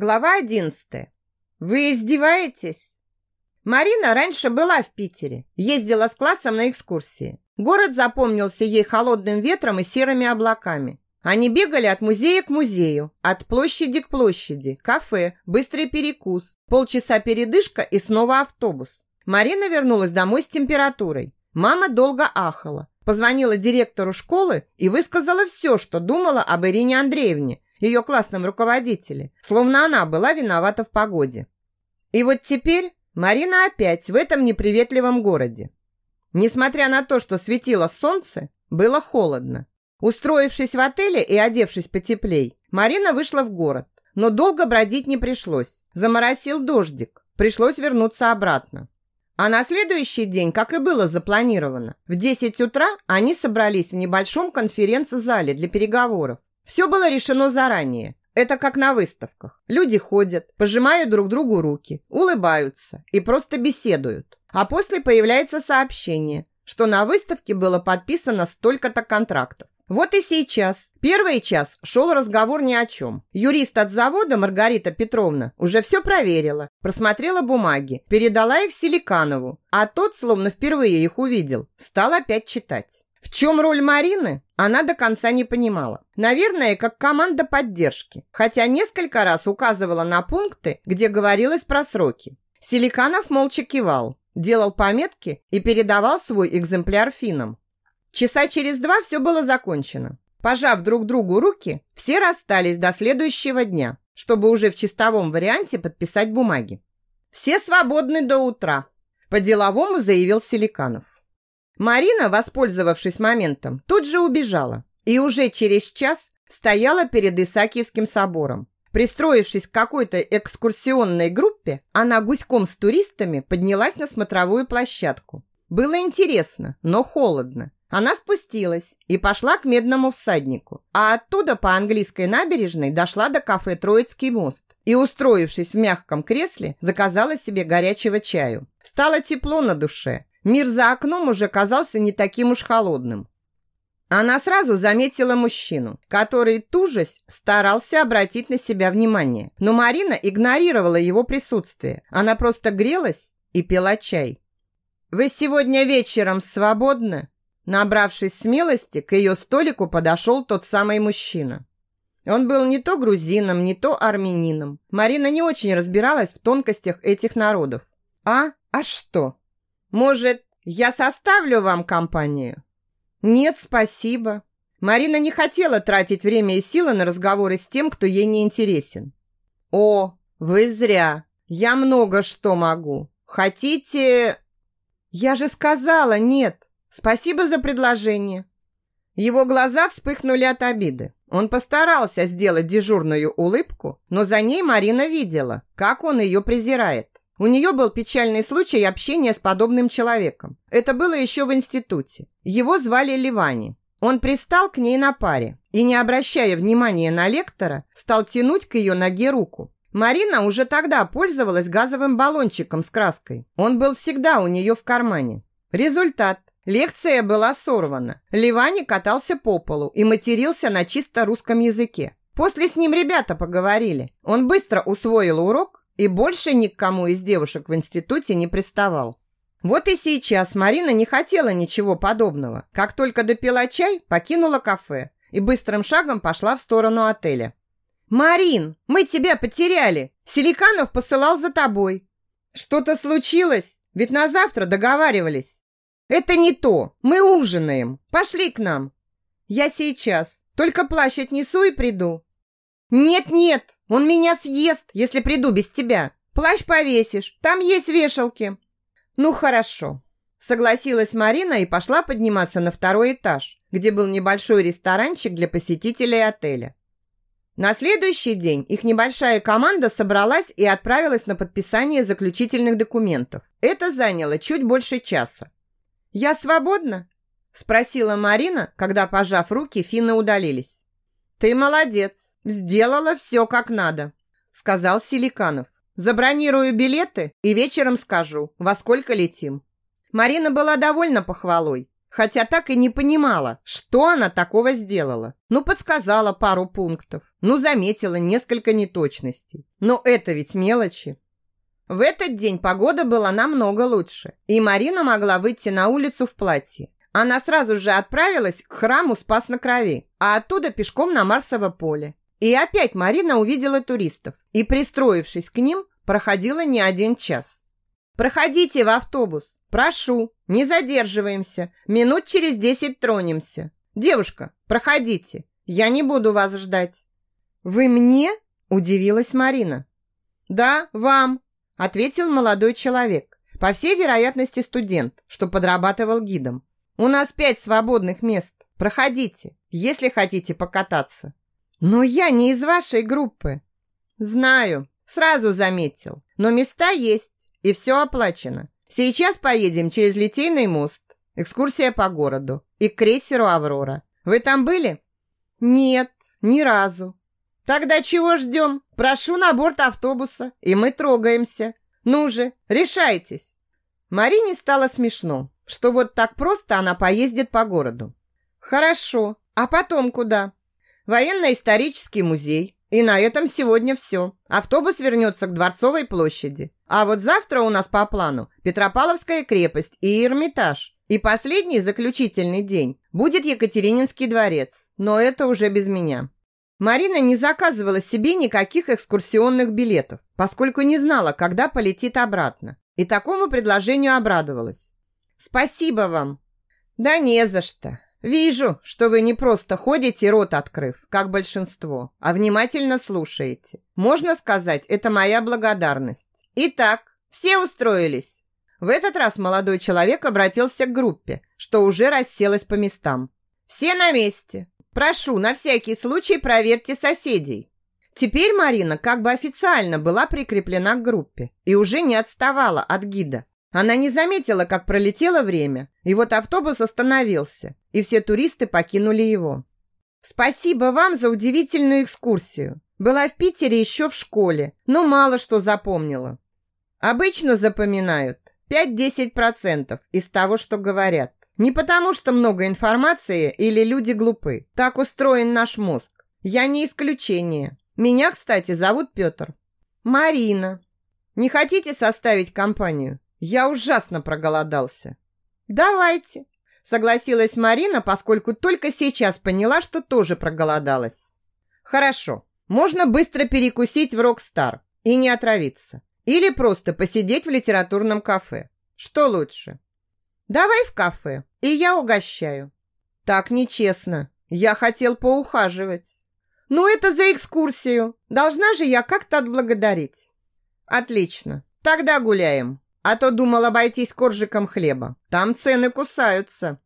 Глава 11. Вы издеваетесь? Марина раньше была в Питере, ездила с классом на экскурсии. Город запомнился ей холодным ветром и серыми облаками. Они бегали от музея к музею, от площади к площади, кафе, быстрый перекус, полчаса передышка и снова автобус. Марина вернулась домой с температурой. Мама долго ахала. Позвонила директору школы и высказала все, что думала об Ирине Андреевне, ее классном руководителе, словно она была виновата в погоде. И вот теперь Марина опять в этом неприветливом городе. Несмотря на то, что светило солнце, было холодно. Устроившись в отеле и одевшись потеплей, Марина вышла в город. Но долго бродить не пришлось. Заморосил дождик. Пришлось вернуться обратно. А на следующий день, как и было запланировано, в 10 утра они собрались в небольшом конференц-зале для переговоров. Все было решено заранее. Это как на выставках. Люди ходят, пожимают друг другу руки, улыбаются и просто беседуют. А после появляется сообщение, что на выставке было подписано столько-то контрактов. Вот и сейчас. Первый час шел разговор ни о чем. Юрист от завода Маргарита Петровна уже все проверила, просмотрела бумаги, передала их Силиканову, а тот, словно впервые их увидел, стал опять читать. В чем роль Марины, она до конца не понимала. Наверное, как команда поддержки, хотя несколько раз указывала на пункты, где говорилось про сроки. Силиканов молча кивал, делал пометки и передавал свой экземпляр финам. Часа через два все было закончено. Пожав друг другу руки, все расстались до следующего дня, чтобы уже в чистовом варианте подписать бумаги. «Все свободны до утра», – по-деловому заявил Силиканов. Марина, воспользовавшись моментом, тут же убежала и уже через час стояла перед Исаакиевским собором. Пристроившись к какой-то экскурсионной группе, она гуськом с туристами поднялась на смотровую площадку. Было интересно, но холодно. Она спустилась и пошла к Медному всаднику, а оттуда по английской набережной дошла до кафе «Троицкий мост» и, устроившись в мягком кресле, заказала себе горячего чаю. Стало тепло на душе, Мир за окном уже казался не таким уж холодным. Она сразу заметила мужчину, который, тужась, старался обратить на себя внимание. Но Марина игнорировала его присутствие. Она просто грелась и пила чай. «Вы сегодня вечером свободны?» Набравшись смелости, к ее столику подошел тот самый мужчина. Он был не то грузином, не то армянином. Марина не очень разбиралась в тонкостях этих народов. «А? А что?» Может, я составлю вам компанию? Нет, спасибо. Марина не хотела тратить время и силы на разговоры с тем, кто ей не интересен. О, вы зря. Я много что могу. Хотите... Я же сказала нет. Спасибо за предложение. Его глаза вспыхнули от обиды. Он постарался сделать дежурную улыбку, но за ней Марина видела, как он ее презирает. У нее был печальный случай общения с подобным человеком. Это было еще в институте. Его звали Ливани. Он пристал к ней на паре и, не обращая внимания на лектора, стал тянуть к ее ноге руку. Марина уже тогда пользовалась газовым баллончиком с краской. Он был всегда у нее в кармане. Результат. Лекция была сорвана. Ливани катался по полу и матерился на чисто русском языке. После с ним ребята поговорили. Он быстро усвоил урок и больше ни к кому из девушек в институте не приставал. Вот и сейчас Марина не хотела ничего подобного. Как только допила чай, покинула кафе и быстрым шагом пошла в сторону отеля. «Марин, мы тебя потеряли! Силиканов посылал за тобой!» «Что-то случилось? Ведь на завтра договаривались!» «Это не то! Мы ужинаем! Пошли к нам!» «Я сейчас! Только плащ отнесу и приду!» «Нет-нет, он меня съест, если приду без тебя. Плащ повесишь, там есть вешалки». «Ну, хорошо», – согласилась Марина и пошла подниматься на второй этаж, где был небольшой ресторанчик для посетителей отеля. На следующий день их небольшая команда собралась и отправилась на подписание заключительных документов. Это заняло чуть больше часа. «Я свободна?» – спросила Марина, когда, пожав руки, финны удалились. «Ты молодец!» «Сделала все как надо», – сказал Силиканов. «Забронирую билеты и вечером скажу, во сколько летим». Марина была довольна похвалой, хотя так и не понимала, что она такого сделала. Ну, подсказала пару пунктов. Ну, заметила несколько неточностей. Но это ведь мелочи. В этот день погода была намного лучше, и Марина могла выйти на улицу в платье. Она сразу же отправилась к храму Спас на Крови, а оттуда пешком на Марсово поле. И опять Марина увидела туристов и, пристроившись к ним, проходила не один час. «Проходите в автобус. Прошу, не задерживаемся. Минут через десять тронемся. Девушка, проходите. Я не буду вас ждать». «Вы мне?» – удивилась Марина. «Да, вам», – ответил молодой человек. По всей вероятности студент, что подрабатывал гидом. «У нас пять свободных мест. Проходите, если хотите покататься». «Но я не из вашей группы». «Знаю, сразу заметил. Но места есть, и все оплачено. Сейчас поедем через Литейный мост. Экскурсия по городу и к крейсеру «Аврора». Вы там были?» «Нет, ни разу». «Тогда чего ждем? Прошу на борт автобуса, и мы трогаемся. Ну же, решайтесь!» Марине стало смешно, что вот так просто она поездит по городу. «Хорошо, а потом куда?» «Военно-исторический музей. И на этом сегодня все. Автобус вернется к Дворцовой площади. А вот завтра у нас по плану Петропавловская крепость и Эрмитаж. И последний заключительный день будет Екатерининский дворец. Но это уже без меня. Марина не заказывала себе никаких экскурсионных билетов, поскольку не знала, когда полетит обратно. И такому предложению обрадовалась. «Спасибо вам!» «Да не за что!» «Вижу, что вы не просто ходите, рот открыв, как большинство, а внимательно слушаете. Можно сказать, это моя благодарность. Итак, все устроились?» В этот раз молодой человек обратился к группе, что уже расселась по местам. «Все на месте. Прошу, на всякий случай проверьте соседей». Теперь Марина как бы официально была прикреплена к группе и уже не отставала от гида. Она не заметила, как пролетело время, и вот автобус остановился, и все туристы покинули его. «Спасибо вам за удивительную экскурсию. Была в Питере еще в школе, но мало что запомнила. Обычно запоминают 5-10% из того, что говорят. Не потому, что много информации или люди глупы. Так устроен наш мозг. Я не исключение. Меня, кстати, зовут Петр. Марина. Не хотите составить компанию? Я ужасно проголодался. Давайте, согласилась Марина, поскольку только сейчас поняла, что тоже проголодалась. Хорошо. Можно быстро перекусить в Рокстар и не отравиться. Или просто посидеть в литературном кафе. Что лучше? Давай в кафе, и я угощаю. Так нечестно. Я хотел поухаживать. Ну, это за экскурсию. Должна же я как-то отблагодарить. Отлично. Тогда гуляем. А то думал обойтись коржиком хлеба. Там цены кусаются.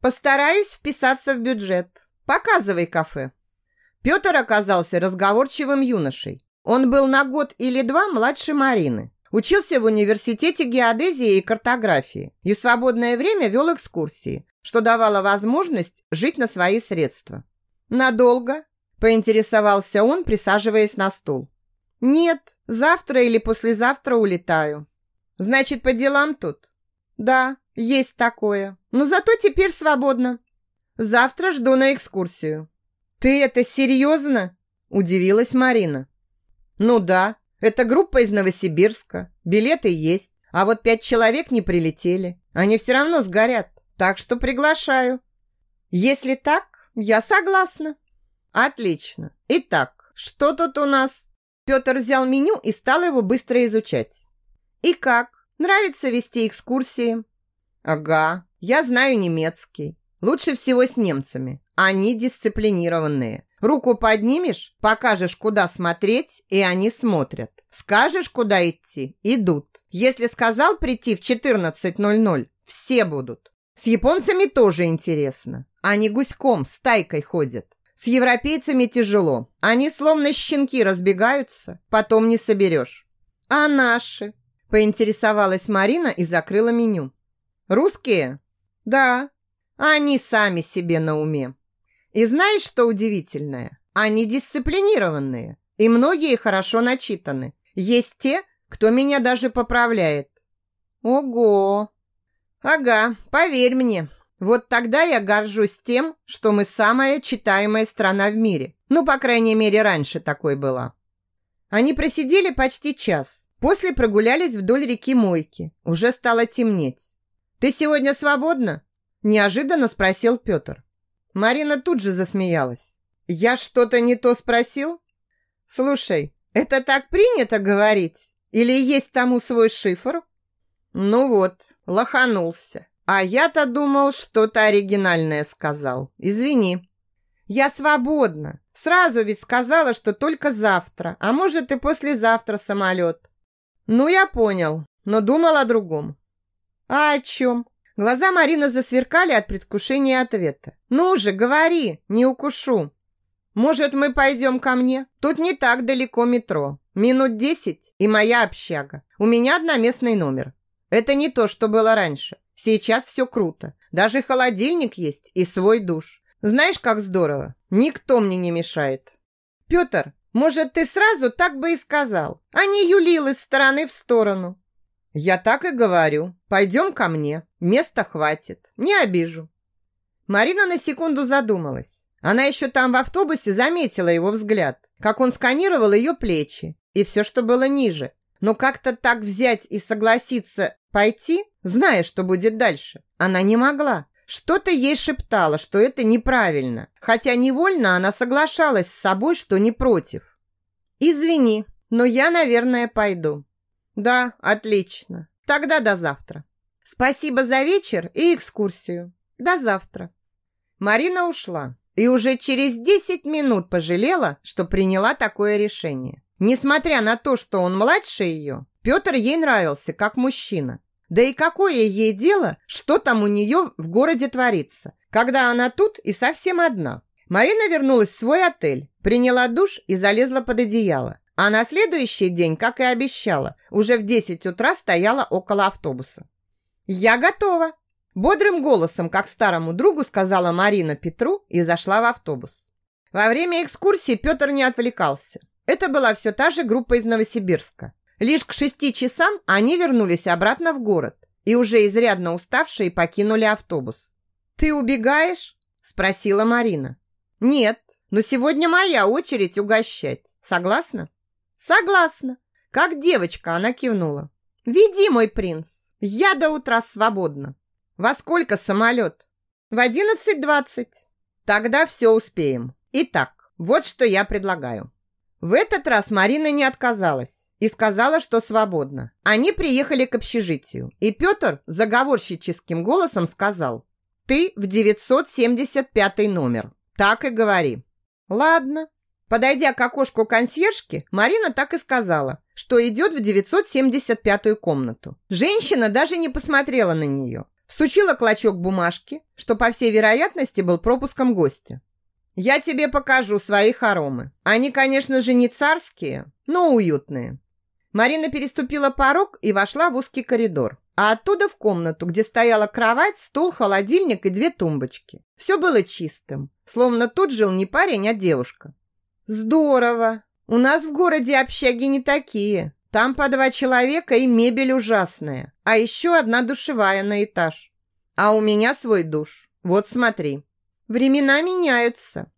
Постараюсь вписаться в бюджет. Показывай кафе. Петр оказался разговорчивым юношей. Он был на год или два младше Марины. Учился в университете геодезии и картографии и в свободное время вел экскурсии, что давало возможность жить на свои средства. «Надолго?» – поинтересовался он, присаживаясь на стул. «Нет, завтра или послезавтра улетаю». Значит, по делам тут? Да, есть такое. Но зато теперь свободно. Завтра жду на экскурсию. Ты это серьезно? Удивилась Марина. Ну да, это группа из Новосибирска. Билеты есть. А вот пять человек не прилетели. Они все равно сгорят. Так что приглашаю. Если так, я согласна. Отлично. Итак, что тут у нас? Петр взял меню и стал его быстро изучать. «И как? Нравится вести экскурсии?» «Ага, я знаю немецкий. Лучше всего с немцами. Они дисциплинированные. Руку поднимешь, покажешь, куда смотреть, и они смотрят. Скажешь, куда идти, идут. Если сказал прийти в 14.00, все будут. С японцами тоже интересно. Они гуськом, стайкой ходят. С европейцами тяжело. Они словно щенки разбегаются, потом не соберешь. А наши? Поинтересовалась Марина и закрыла меню. «Русские?» «Да. Они сами себе на уме. И знаешь, что удивительное? Они дисциплинированные, и многие хорошо начитаны. Есть те, кто меня даже поправляет». «Ого!» «Ага, поверь мне, вот тогда я горжусь тем, что мы самая читаемая страна в мире. Ну, по крайней мере, раньше такой была. Они просидели почти час. После прогулялись вдоль реки Мойки. Уже стало темнеть. «Ты сегодня свободна?» Неожиданно спросил Петр. Марина тут же засмеялась. «Я что-то не то спросил?» «Слушай, это так принято говорить? Или есть тому свой шифр?» «Ну вот, лоханулся. А я-то думал, что-то оригинальное сказал. Извини». «Я свободна. Сразу ведь сказала, что только завтра, а может и послезавтра самолет». «Ну, я понял, но думал о другом». «А о чем?» Глаза Марины засверкали от предвкушения ответа. «Ну же, говори, не укушу». «Может, мы пойдем ко мне? Тут не так далеко метро. Минут десять и моя общага. У меня одноместный номер. Это не то, что было раньше. Сейчас все круто. Даже холодильник есть и свой душ. Знаешь, как здорово? Никто мне не мешает. Петр, может, ты сразу так бы и сказал, а не юлил из стороны в сторону. Я так и говорю. Пойдем ко мне. Места хватит. Не обижу. Марина на секунду задумалась. Она еще там в автобусе заметила его взгляд, как он сканировал ее плечи и все, что было ниже. Но как-то так взять и согласиться пойти, зная, что будет дальше, она не могла. Что-то ей шептало, что это неправильно, хотя невольно она соглашалась с собой, что не против. «Извини, но я, наверное, пойду». «Да, отлично. Тогда до завтра». «Спасибо за вечер и экскурсию. До завтра». Марина ушла и уже через 10 минут пожалела, что приняла такое решение. Несмотря на то, что он младше ее, Петр ей нравился как мужчина. Да и какое ей дело, что там у нее в городе творится, когда она тут и совсем одна. Марина вернулась в свой отель, приняла душ и залезла под одеяло. А на следующий день, как и обещала, уже в 10 утра стояла около автобуса. «Я готова!» Бодрым голосом, как старому другу, сказала Марина Петру и зашла в автобус. Во время экскурсии Петр не отвлекался. Это была все та же группа из Новосибирска. Лишь к шести часам они вернулись обратно в город и уже изрядно уставшие покинули автобус. «Ты убегаешь?» – спросила Марина. «Нет, но сегодня моя очередь угощать. Согласна?» «Согласна». Как девочка она кивнула. «Веди, мой принц. Я до утра свободна». «Во сколько самолет?» «В одиннадцать двадцать». «Тогда все успеем. Итак, вот что я предлагаю». В этот раз Марина не отказалась и сказала, что свободна. Они приехали к общежитию, и Петр заговорщическим голосом сказал «Ты в 975 номер, так и говори». «Ладно». Подойдя к окошку консьержки, Марина так и сказала, что идет в 975 комнату. Женщина даже не посмотрела на нее. Всучила клочок бумажки, что, по всей вероятности, был пропуском гостя. «Я тебе покажу свои хоромы. Они, конечно же, не царские, но уютные». Марина переступила порог и вошла в узкий коридор, а оттуда в комнату, где стояла кровать, стул, холодильник и две тумбочки. Все было чистым, словно тут жил не парень, а девушка. «Здорово! У нас в городе общаги не такие. Там по два человека и мебель ужасная. А еще одна душевая на этаж. А у меня свой душ. Вот смотри. Времена меняются.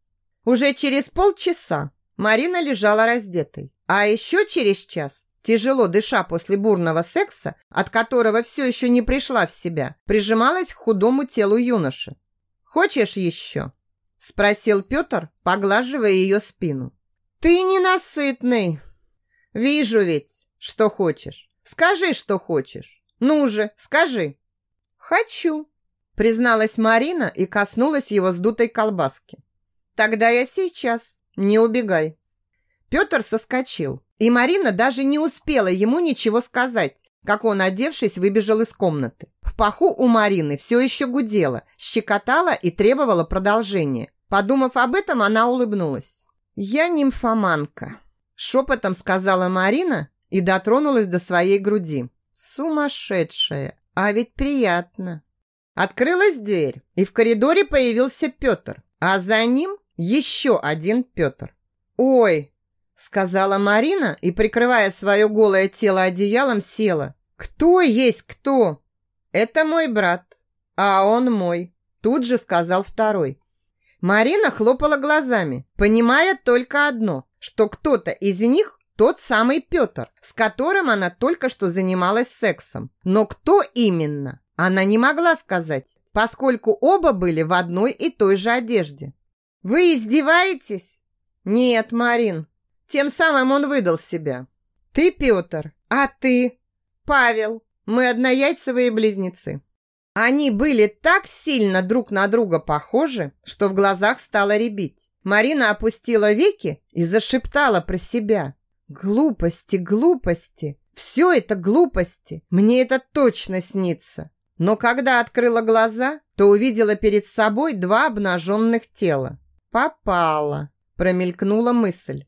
Уже через полчаса Марина лежала раздетой. А еще через час, тяжело дыша после бурного секса, от которого все еще не пришла в себя, прижималась к худому телу юноши. «Хочешь еще?» – спросил Петр, поглаживая ее спину. «Ты ненасытный!» «Вижу ведь!» что хочешь. Скажи, что хочешь. Ну же, скажи. Хочу, призналась Марина и коснулась его сдутой колбаски. Тогда я сейчас. Не убегай. Петр соскочил, и Марина даже не успела ему ничего сказать, как он, одевшись, выбежал из комнаты. В паху у Марины все еще гудело, щекотало и требовало продолжения. Подумав об этом, она улыбнулась. «Я нимфоманка», – шепотом сказала Марина и дотронулась до своей груди. Сумасшедшая, а ведь приятно. Открылась дверь, и в коридоре появился Петр, а за ним еще один Петр. «Ой!» – сказала Марина и, прикрывая свое голое тело одеялом, села. «Кто есть кто?» «Это мой брат, а он мой», – тут же сказал второй. Марина хлопала глазами, понимая только одно, что кто-то из них тот самый Петр, с которым она только что занималась сексом. Но кто именно, она не могла сказать, поскольку оба были в одной и той же одежде. «Вы издеваетесь?» «Нет, Марин». Тем самым он выдал себя. «Ты Петр, а ты?» «Павел. Мы однояйцевые близнецы». Они были так сильно друг на друга похожи, что в глазах стало рябить. Марина опустила веки и зашептала про себя. «Глупости, глупости! Все это глупости! Мне это точно снится!» Но когда открыла глаза, то увидела перед собой два обнаженных тела. «Попала!» – промелькнула мысль.